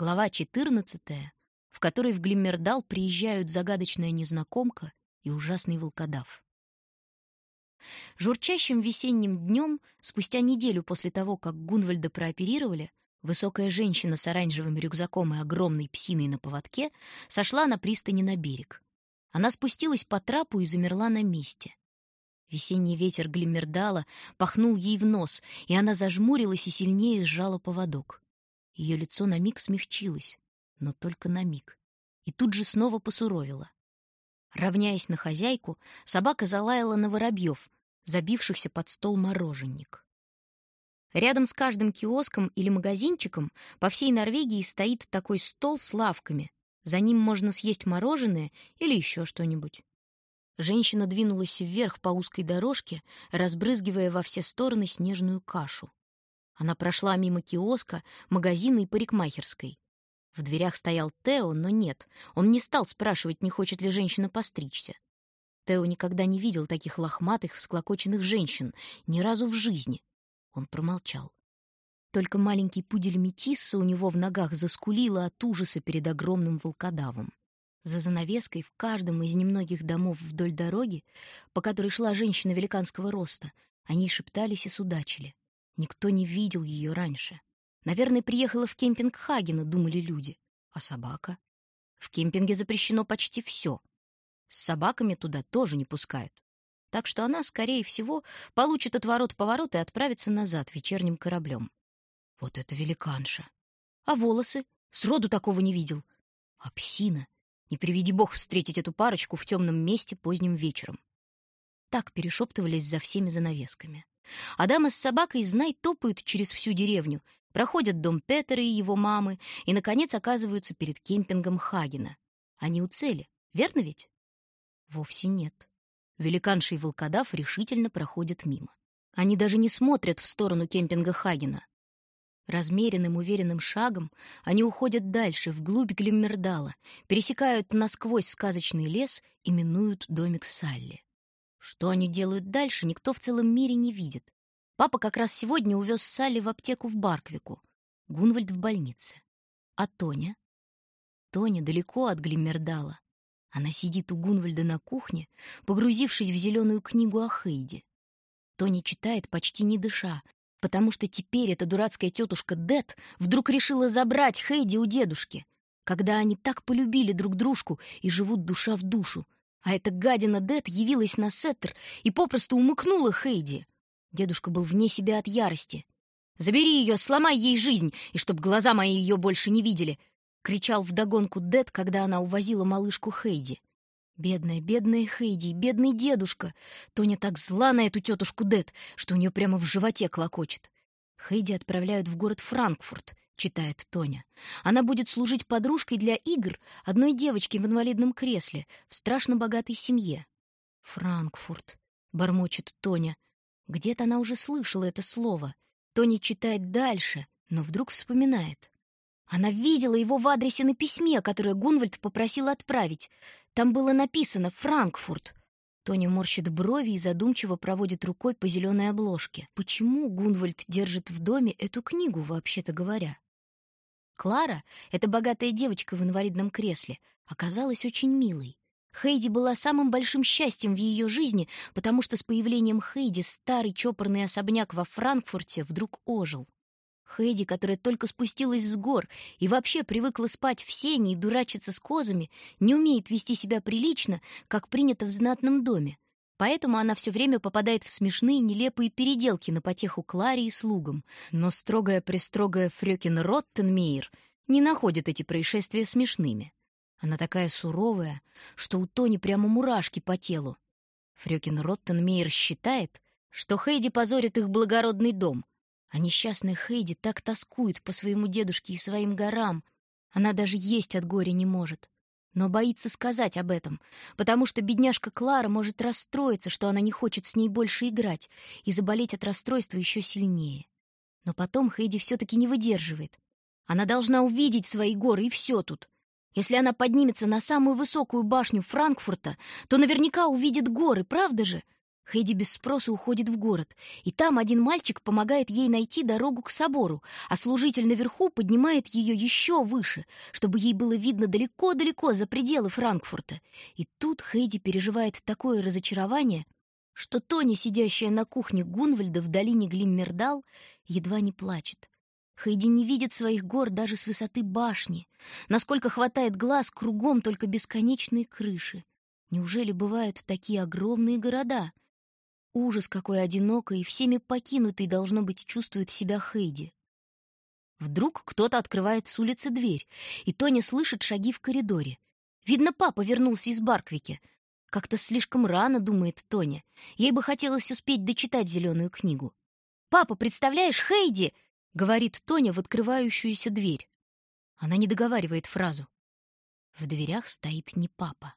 Глава 14, в которой в Глиммердал приезжают загадочная незнакомка и ужасный волкодав. Журчащим весенним днем, спустя неделю после того, как Гунвальда прооперировали, высокая женщина с оранжевым рюкзаком и огромной псиной на поводке сошла на пристани на берег. Она спустилась по трапу и замерла на месте. Весенний ветер Глиммердала пахнул ей в нос, и она зажмурилась и сильнее сжала поводок. Ее лицо на миг смягчилось, но только на миг, и тут же снова посуровило. Равняясь на хозяйку, собака залаяла на воробьев, забившихся под стол мороженник. Рядом с каждым киоском или магазинчиком по всей Норвегии стоит такой стол с лавками. За ним можно съесть мороженое или еще что-нибудь. Женщина двинулась вверх по узкой дорожке, разбрызгивая во все стороны снежную кашу. Она прошла мимо киоска, магазина и парикмахерской. В дверях стоял Тео, но нет, он не стал спрашивать, не хочет ли женщина постричься. Тео никогда не видел таких лохматых, всклокоченных женщин, ни разу в жизни. Он промолчал. Только маленький пудель Метисса у него в ногах заскулила от ужаса перед огромным волкодавом. За занавеской в каждом из немногих домов вдоль дороги, по которой шла женщина великанского роста, они шептались и судачили. Никто не видел ее раньше. Наверное, приехала в кемпинг Хагена, думали люди. А собака? В кемпинге запрещено почти все. С собаками туда тоже не пускают. Так что она, скорее всего, получит отворот-поворот и отправится назад вечерним кораблем. Вот это великанша! А волосы? Сроду такого не видел. А псина? Не приведи бог встретить эту парочку в темном месте поздним вечером. Так перешептывались за всеми занавесками. Адама с собакой, знай, топают через всю деревню, проходят дом Петера и его мамы и, наконец, оказываются перед кемпингом Хагена. Они у цели, верно ведь? Вовсе нет. Великанша и волкодав решительно проходят мимо. Они даже не смотрят в сторону кемпинга Хагена. Размеренным, уверенным шагом они уходят дальше, вглубь Глиммердала, пересекают насквозь сказочный лес и минуют домик Салли. Что они делают дальше, никто в целом мире не видит. Папа как раз сегодня увез Салли в аптеку в Барквику, Гунвальд в больнице. А Тоня? Тоня далеко от Глиммердала. Она сидит у Гунвальда на кухне, погрузившись в зеленую книгу о Хейде. Тоня читает, почти не дыша, потому что теперь эта дурацкая тетушка Дет вдруг решила забрать Хейди у дедушки, когда они так полюбили друг дружку и живут душа в душу. А эта гадина Дет явилась на Сеттер и попросту умыкнула Хейди. Дедушка был вне себя от ярости. «Забери ее, сломай ей жизнь, и чтоб глаза мои ее больше не видели!» — кричал вдогонку Дед, когда она увозила малышку Хейди. Бедная, бедная Хейди, бедный дедушка. Тоня так зла на эту тетушку Дед, что у нее прямо в животе клокочет. Хейди отправляют в город Франкфурт, читает Тоня. Она будет служить подружкой для игр одной девочки в инвалидном кресле в страшно богатой семье. Франкфурт, бормочет Тоня. Где-то она уже слышала это слово. Тоня читает дальше, но вдруг вспоминает. Она видела его в адресе на письме, которое Гунвальд попросил отправить. Там было написано «Франкфурт». Тоня морщит брови и задумчиво проводит рукой по зеленой обложке. Почему Гунвальд держит в доме эту книгу, вообще-то говоря? Клара, эта богатая девочка в инвалидном кресле, оказалась очень милой. Хейди была самым большим счастьем в ее жизни, потому что с появлением Хейди старый чопорный особняк во Франкфурте вдруг ожил. Хэйди, которая только спустилась с гор и вообще привыкла спать в сене и дурачиться с козами, не умеет вести себя прилично, как принято в знатном доме. Поэтому она все время попадает в смешные нелепые переделки на потеху Кларе и слугам. Но строгая-престрогая Фрёкин Роттенмейер не находит эти происшествия смешными. Она такая суровая, что у Тони прямо мурашки по телу. Фрёкин Роттенмейер считает, что Хейди позорит их благородный дом, а несчастная Хейди так тоскует по своему дедушке и своим горам. Она даже есть от горя не может. Но боится сказать об этом, потому что бедняжка Клара может расстроиться, что она не хочет с ней больше играть, и заболеть от расстройства еще сильнее. Но потом Хейди все-таки не выдерживает. Она должна увидеть свои горы, и все тут. Если она поднимется на самую высокую башню Франкфурта, то наверняка увидит горы, правда же? Хейди без спроса уходит в город, и там один мальчик помогает ей найти дорогу к собору, а служитель наверху поднимает ее еще выше, чтобы ей было видно далеко-далеко за пределы Франкфурта. И тут Хейди переживает такое разочарование, что Тоня, сидящая на кухне Гунвальда в долине Глиммердал, едва не плачет. Хейди не видит своих гор даже с высоты башни. Насколько хватает глаз, кругом только бесконечные крыши. Неужели бывают такие огромные города? Ужас какой одинокой и всеми покинутый, должно быть, чувствует себя Хейди. Вдруг кто-то открывает с улицы дверь, и Тоня слышит шаги в коридоре. Видно, папа вернулся из Барквики. Как-то слишком рано, думает Тоня. Ей бы хотелось успеть дочитать зеленую книгу. «Папа, представляешь, Хейди!» — говорит Тоня в открывающуюся дверь. Она не договаривает фразу. В дверях стоит не папа.